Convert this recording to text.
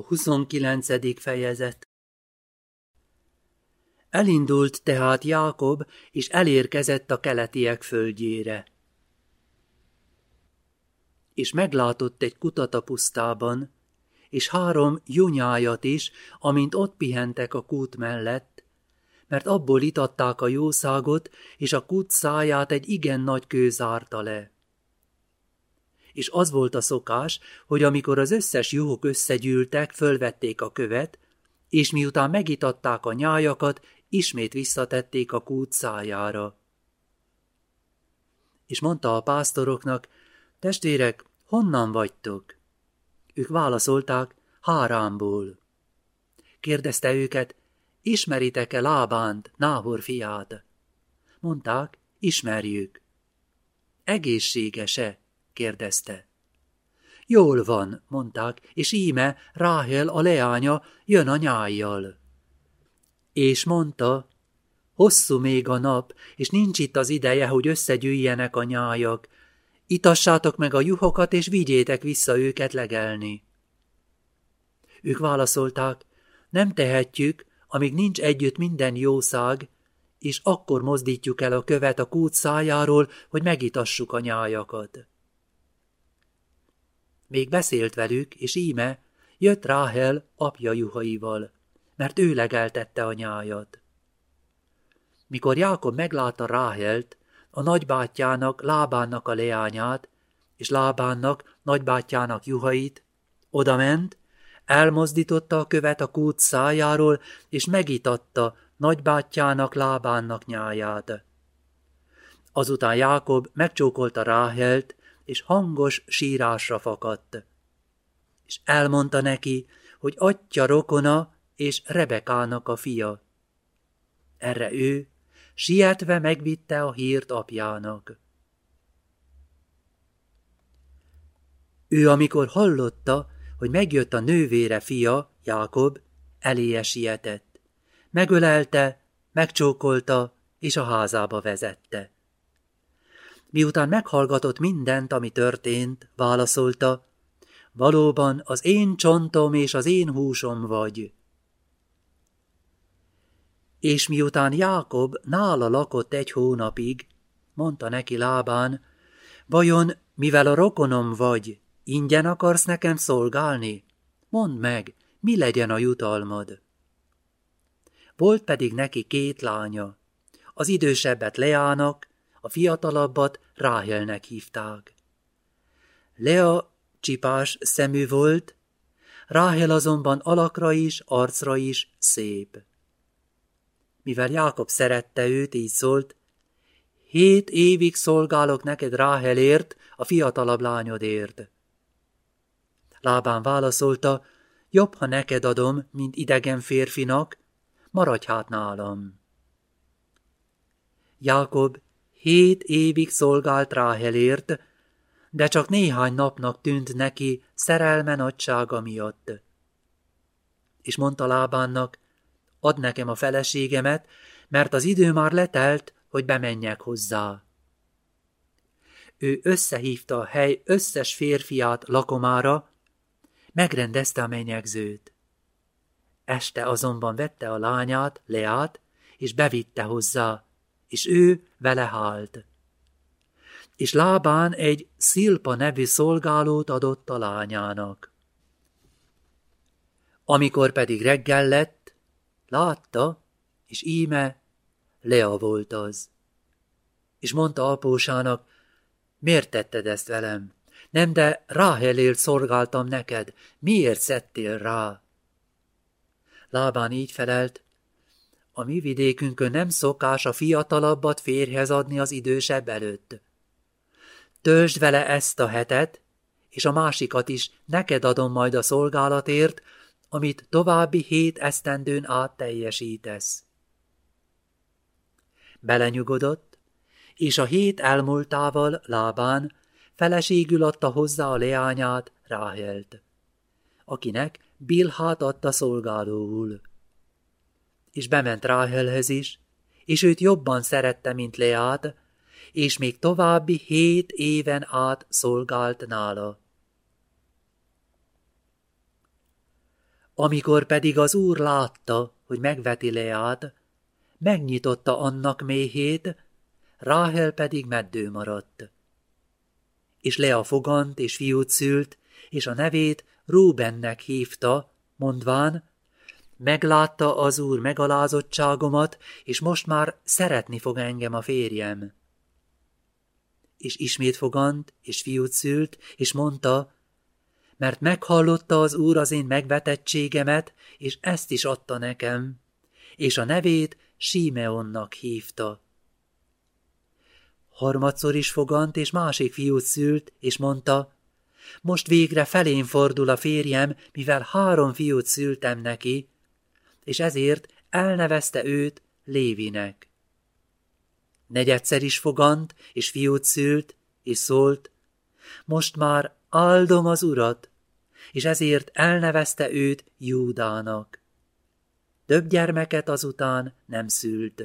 A 29. fejezet Elindult tehát Jákob, és elérkezett a keletiek földjére. És meglátott egy kutat a pusztában, és három junyájat is, amint ott pihentek a kút mellett, mert abból itatták a jószágot, és a kút száját egy igen nagy kő zárta le és az volt a szokás, hogy amikor az összes juhok összegyűltek, fölvették a követ, és miután megitatták a nyájakat, ismét visszatették a kút szájára. És mondta a pásztoroknak, testvérek, honnan vagytok? Ők válaszolták, Hárámból. Kérdezte őket, ismeritek-e Lábánt, Náhor fiát? Mondták, ismerjük. Egészséges-e? Kérdezte. Jól van, mondták, és íme Ráhel a leánya jön a nyájjal. És mondta, hosszú még a nap, és nincs itt az ideje, hogy összegyűjjenek a nyájak. Itassátok meg a juhokat, és vigyétek vissza őket legelni. Ők válaszolták, nem tehetjük, amíg nincs együtt minden jószág, és akkor mozdítjuk el a követ a kút szájáról, hogy megitassuk a nyájakat. Még beszélt velük, és íme jött Ráhel apja juhaival, mert ő legeltette a. Mikor Jákob meglátta Ráhelt, a nagybátyjának, Lábánnak a leányát, és Lábánnak, nagybátyjának juhait, odament, elmozdította a követ a kút szájáról, és megitatta nagybátyjának, Lábánnak nyáját. Azután Jákob megcsókolta Ráhelt, és hangos sírásra fakadt. És elmondta neki, hogy atya rokona és Rebekának a fia. Erre ő sietve megvitte a hírt apjának. Ő, amikor hallotta, hogy megjött a nővére fia, Jákob, eléje sietett. Megölelte, megcsókolta, és a házába vezette. Miután meghallgatott mindent, ami történt, válaszolta, valóban az én csontom és az én húsom vagy. És miután Jákob nála lakott egy hónapig, mondta neki lábán, vajon, mivel a rokonom vagy, ingyen akarsz nekem szolgálni? Mondd meg, mi legyen a jutalmad? Volt pedig neki két lánya, az idősebbet Leának, a fiatalabbat Ráhelnek hívták. Lea csipás szemű volt, Ráhel azonban alakra is, arcra is szép. Mivel Jákob szerette őt, így szólt, hét évig szolgálok neked Ráhelért, a fiatalabb lányodért. Lábán válaszolta, jobb, ha neked adom, mint idegen férfinak, maradj hát nálam. Jákob Hét évig szolgált Ráhelért, de csak néhány napnak tűnt neki szerelme nagysága miatt. És mondta Lábánnak, add nekem a feleségemet, mert az idő már letelt, hogy bemenjek hozzá. Ő összehívta a hely összes férfiát lakomára, megrendezte a menyegzőt. Este azonban vette a lányát, Leát, és bevitte hozzá, és ő vele hált. És lábán egy Szilpa nevű szolgálót adott a lányának. Amikor pedig reggel lett, látta, és íme Lea volt az. És mondta apósának, miért tetted ezt velem? Nem, de Ráhelért szolgáltam neked, miért szedtél rá? Lábán így felelt, a mi vidékünkön nem szokás a fiatalabbat férhez adni az idősebb előtt. Töltsd vele ezt a hetet, és a másikat is neked adom majd a szolgálatért, amit további hét esztendőn át teljesítesz. Belenyugodott, és a hét elmúltával lábán feleségül adta hozzá a leányát, Ráhelt, akinek Bilhát adta szolgálóul és bement Ráhelhez is, és őt jobban szerette, mint Leát, és még további hét éven át szolgált nála. Amikor pedig az úr látta, hogy megveti Leát, megnyitotta annak méhét, Ráhel pedig meddő maradt. És Lea fogant és fiút szült, és a nevét Rúbennek hívta, mondván, meglátta az úr megalázottságomat, és most már szeretni fog engem a férjem. És ismét fogant, és fiút szült, és mondta, mert meghallotta az úr az én megvetettségemet, és ezt is adta nekem, és a nevét Símeonnak hívta. Harmadszor is fogant, és másik fiút szült, és mondta, most végre felén fordul a férjem, mivel három fiút szültem neki, és ezért elnevezte őt Lévinek. Negyedszer is fogant, és fiút szült, és szólt, most már áldom az urat, és ezért elnevezte őt Júdának. Több gyermeket azután nem szült.